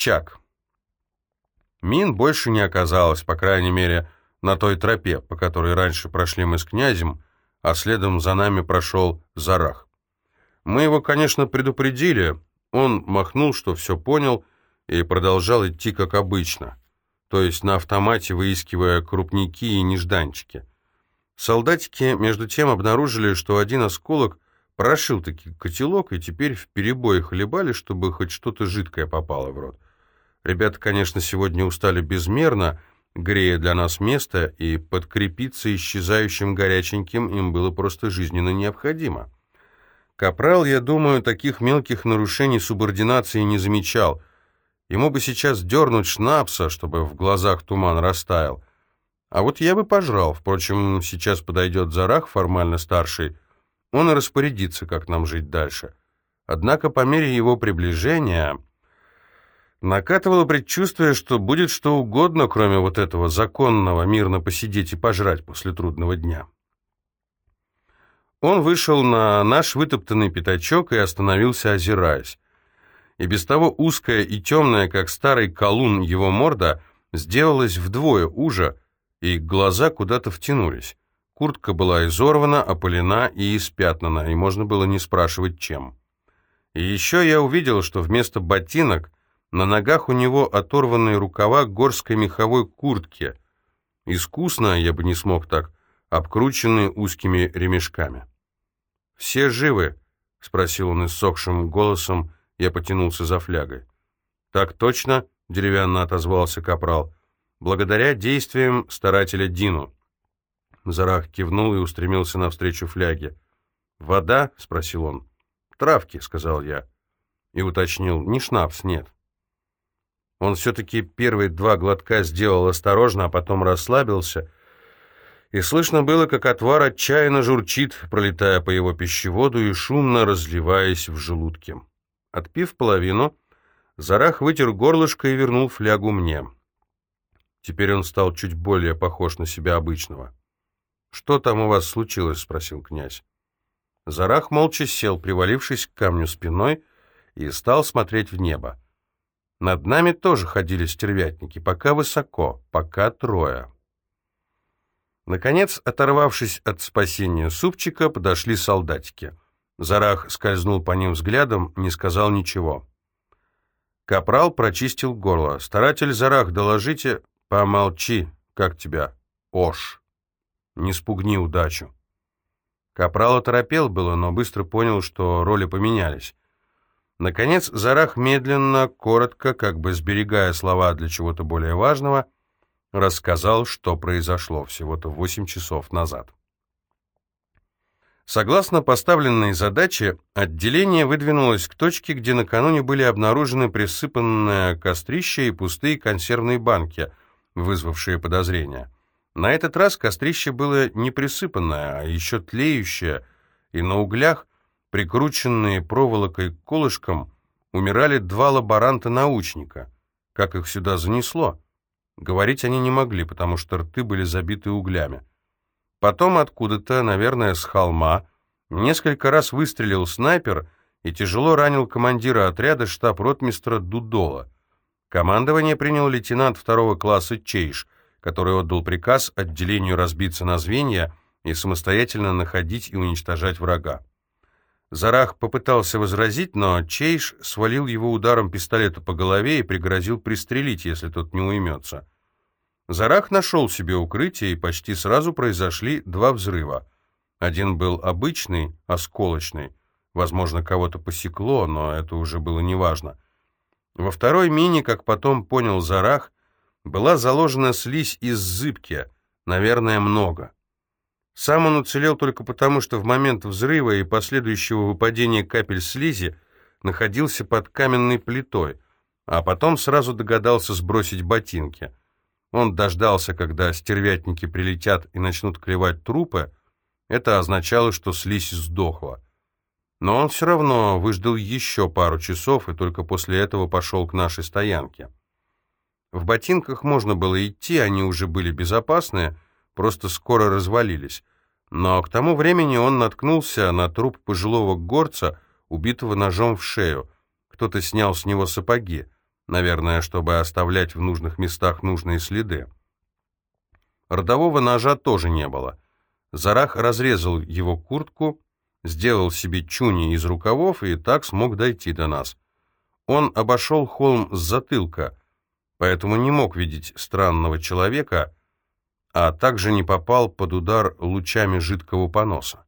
Чак. Мин больше не оказалось, по крайней мере, на той тропе, по которой раньше прошли мы с князем, а следом за нами прошел Зарах. Мы его, конечно, предупредили, он махнул, что все понял, и продолжал идти как обычно, то есть на автомате выискивая крупники и нежданчики. Солдатики, между тем, обнаружили, что один осколок прошил таки котелок, и теперь в перебой хлебали, чтобы хоть что-то жидкое попало в рот. Ребята, конечно, сегодня устали безмерно, грея для нас место, и подкрепиться исчезающим горяченьким им было просто жизненно необходимо. Капрал, я думаю, таких мелких нарушений субординации не замечал. Ему бы сейчас дернуть шнапса, чтобы в глазах туман растаял. А вот я бы пожрал. Впрочем, сейчас подойдет Зарах, формально старший. Он и распорядится, как нам жить дальше. Однако по мере его приближения... Накатывало предчувствие, что будет что угодно, кроме вот этого законного мирно посидеть и пожрать после трудного дня. Он вышел на наш вытоптанный пятачок и остановился, озираясь. И без того узкая и темная, как старый колун, его морда сделалась вдвое уже, и глаза куда-то втянулись. Куртка была изорвана, опылена и испятнана, и можно было не спрашивать, чем. И еще я увидел, что вместо ботинок на ногах у него оторванные рукава горской меховой куртки. Искусно, я бы не смог так, обкрученные узкими ремешками. «Все живы?» — спросил он иссохшим голосом, я потянулся за флягой. «Так точно?» — деревянно отозвался капрал. «Благодаря действиям старателя Дину». Зарах кивнул и устремился навстречу фляге. «Вода?» — спросил он. «Травки», — сказал я. И уточнил. «Не шнапс, нет». Он все-таки первые два глотка сделал осторожно, а потом расслабился, и слышно было, как отвар отчаянно журчит, пролетая по его пищеводу и шумно разливаясь в желудке. Отпив половину, Зарах вытер горлышко и вернул флягу мне. Теперь он стал чуть более похож на себя обычного. «Что там у вас случилось?» — спросил князь. Зарах молча сел, привалившись к камню спиной, и стал смотреть в небо. Над нами тоже ходили стервятники, пока высоко, пока трое. Наконец, оторвавшись от спасения супчика, подошли солдатики. Зарах скользнул по ним взглядом, не сказал ничего. Капрал прочистил горло. «Старатель Зарах, доложите...» «Помолчи, как тебя?» «Ош!» «Не спугни удачу!» Капрал оторопел было, но быстро понял, что роли поменялись. Наконец, Зарах медленно, коротко, как бы сберегая слова для чего-то более важного, рассказал, что произошло всего-то восемь часов назад. Согласно поставленной задаче, отделение выдвинулось к точке, где накануне были обнаружены присыпанное кострище и пустые консервные банки, вызвавшие подозрения. На этот раз кострище было не присыпанное, а еще тлеющее, и на углях прикрученные проволокой к колышкам, умирали два лаборанта-научника. Как их сюда занесло? Говорить они не могли, потому что рты были забиты углями. Потом откуда-то, наверное, с холма, несколько раз выстрелил снайпер и тяжело ранил командира отряда штаб-ротмистра Дудола. Командование принял лейтенант второго класса Чейш, который отдал приказ отделению разбиться на звенья и самостоятельно находить и уничтожать врага. Зарах попытался возразить, но Чейш свалил его ударом пистолета по голове и пригрозил пристрелить, если тот не уймется. Зарах нашел себе укрытие, и почти сразу произошли два взрыва. Один был обычный, осколочный, возможно, кого-то посекло, но это уже было неважно. Во второй мине, как потом понял Зарах, была заложена слизь из зыбки, наверное, много. Сам он уцелел только потому, что в момент взрыва и последующего выпадения капель слизи находился под каменной плитой, а потом сразу догадался сбросить ботинки. Он дождался, когда стервятники прилетят и начнут клевать трупы. Это означало, что слизь сдохла. Но он все равно выждал еще пару часов и только после этого пошел к нашей стоянке. В ботинках можно было идти, они уже были безопасные, просто скоро развалились. Но к тому времени он наткнулся на труп пожилого горца, убитого ножом в шею. Кто-то снял с него сапоги. наверное, чтобы оставлять в нужных местах нужные следы. Родового ножа тоже не было. Зарах разрезал его куртку, сделал себе чуни из рукавов и так смог дойти до нас. Он обошел холм с затылка, поэтому не мог видеть странного человека, а также не попал под удар лучами жидкого поноса.